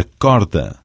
acorda.